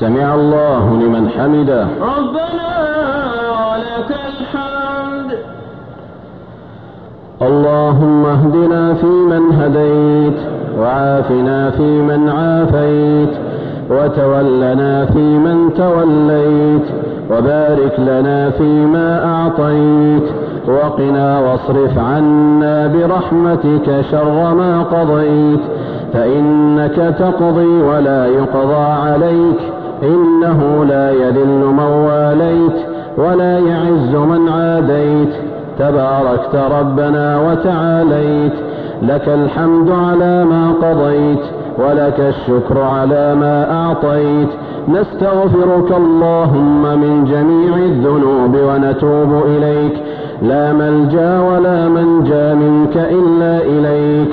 سمع الله لمن حمده. ربنا ولك الحمد. اللهم اهدنا فيمن هديت وعافنا فيمن عافيت وتولنا فيمن توليت وبارك لنا فيما أعطيت وقنا واصرف عنا برحمتك شر ما قضيت فإنك تقضي ولا يقضى عليك. إنه لا يذل من واليت ولا يعز من عاديت. تباركت ربنا وتعاليت. لك الحمد على ما قضيت ولك الشكر على ما أعطيت. نستغفرك اللهم من جميع الذنوب ونتوب إليك. لا ملجأ ولا منجأ منك إلا إليك.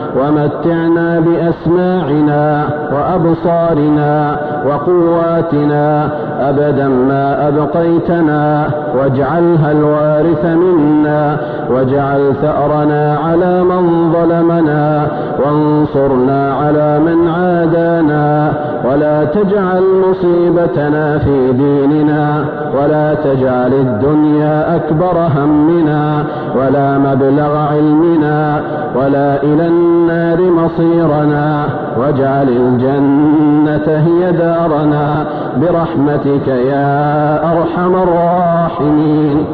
ومتعنا بأسماعنا وأبصارنا وقواتنا أبدا ما أبقيتنا واجعلها الوارث منا واجعل ثأرنا على من ظلمنا وانصرنا على من عادانا ولا تجعل مصيبتنا في ديننا ولا تجعل الدنيا أكبر همنا ولا مبلغ علمنا ولا إلى النار مصيرنا واجعل الجنة هي دارنا برحمتك يا أرحم الراحمين.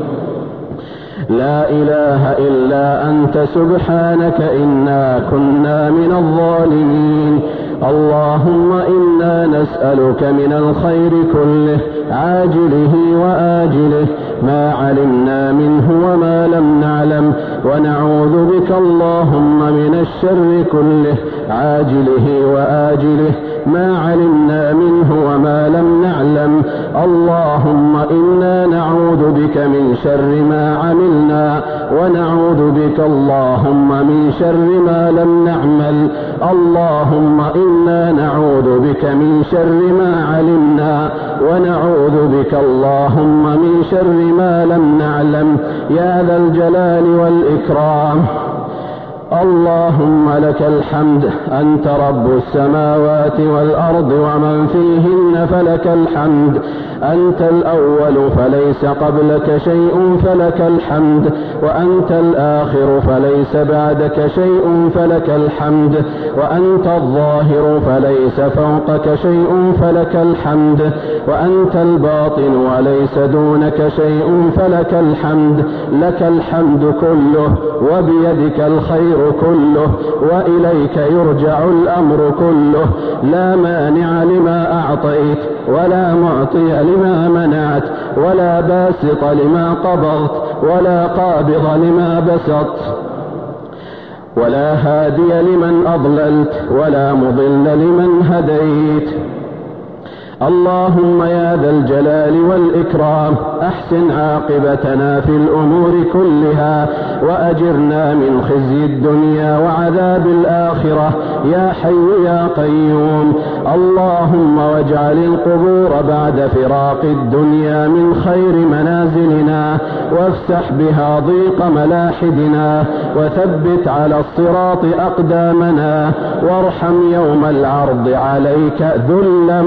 لا إله إلا أنت سبحانك إنا كنا من الظالمين. اللهم إنا نسألك من الخير كله عاجله وآجله. ما علمنا منه وما لم نعلم ونعوذ بك اللهم من الشر كله عاجله وآجله. ما علمنا منه وما لم نعلم. اللهم إنا نعوذ بك من شر ما عملنا ونعوذ بك اللهم من شر ما لم نعمل. اللهم إنا نعوذ بك من شر ما علمنا ونعوذ بك اللهم من شر ما لم نعلم. يا ذا الجلال والإكرام. اللهم لك الحمد أنت رب السماوات والأرض ومن فيهن فلك الحمد. أنت الأول فليس قبلك شيء فلك الحمد. وأنت الآخر فليس بعدك شيء فلك الحمد وأنت الظاهر فليس فوقك شيء فلك الحمد وأنت الباطن وليس دونك شيء فلك الحمد لك الحمد كله وبيدك الخير كله وإليك يرجع الأمر كله لا مانع لما أعطيت ولا معطي لما منعت ولا باسط لما قبضت ولا قابض لما بسطت ولا هادي لمن أضللت ولا مضل لمن هديت. اللهم يا ذا الجلال والإكرام أحسن عاقبتنا في الأمور كلها وأجرنا من خزي الدنيا وعذاب الآخرة. يا حي يا قيوم اللهم واجعل القبور بعد فراق الدنيا من خير منازلنا وافتح بها ضيق ملاحدنا وثبت على الصراط أقدامنا وارحم يوم العرض عليك ذل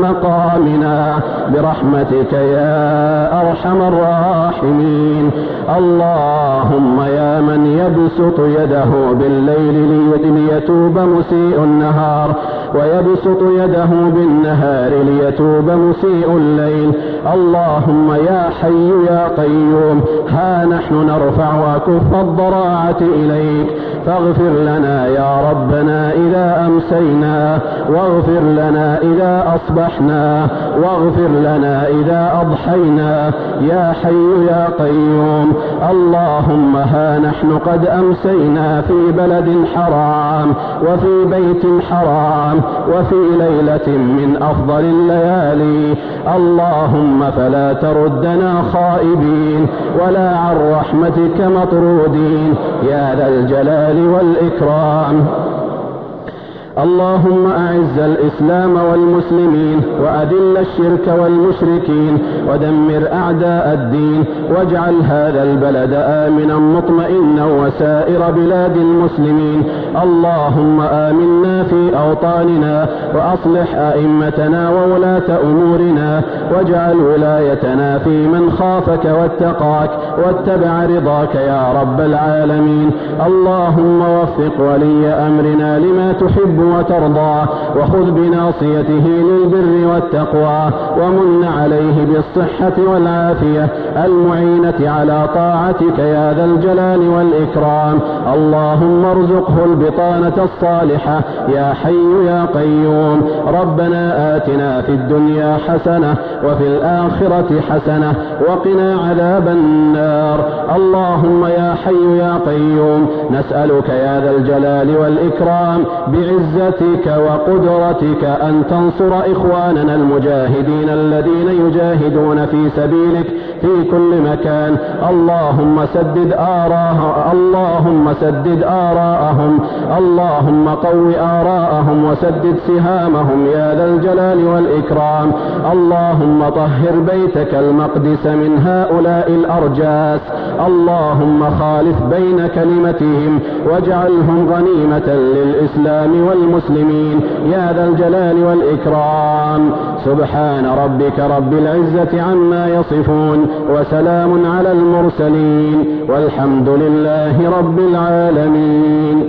مقامنا برحمتك يا أرحم الراحمين. اللهم يا من يبسط يده بالليل ليتوب مسيء النهار. ويبسط يده بالنهار ليتوب مسيء الليل. اللهم يا حي يا قيوم ها نحن نرفع وكف الضراعة إليك. فاغفر لنا يا ربنا إذا أمسينا واغفر لنا إذا أصبحنا واغفر لنا إذا أضحينا. يا حي يا قيوم اللهم ها نحن قد أمسينا في بلد حرام وفي بيت حرام. وفي ليلة من أفضل الليالي. اللهم فلا تردنا خائبين ولا عن رحمتك مطرودين. يا ذا الجلال والإكرام. اللهم أعز الإسلام والمسلمين وأذل الشرك والمشركين ودمر أعداء الدين واجعل هذا البلد آمنا مطمئنا وسائر بلاد المسلمين. اللهم آمنا في أوطاننا وأصلح أئمتنا وولاة أمورنا واجعل ولايتنا في من خافك واتقاك واتبع رضاك يا رب العالمين. اللهم وفق ولي أمرنا لما تحب وترضى وخذ بناصيته للبر والتقوى ومن عليه بالصحة والعافية المعينة على طاعتك يا ذا الجلال والإكرام. اللهم ارزقه البطانة الصالحة يا حي يا قيوم. ربنا آتنا في الدنيا حسنة وفي الآخرة حسنة وقنا عذاب النار. اللهم يا حي يا قيوم نسألك يا ذا الجلال والإكرام بعزتك وقدرتك أن تنصر إخواننا المجاهدين الذين يجاهدون في سبيلك في كل مكان. اللهم سدد آراءهم اللهم سدد آراءهم. اللهم قو آراءهم وسدد سهامهم يا ذا الجلال والإكرام. اللهم طهر بيتك المقدس من هؤلاء الأرجاس. اللهم خالف بين كلمتهم واجعلهم غنيمة للإسلام والمسلمين يا ذا الجلال والإكرام. سبحان ربك رب العزة عما يصفون وسلام على المرسلين. والحمد لله رب العالمين.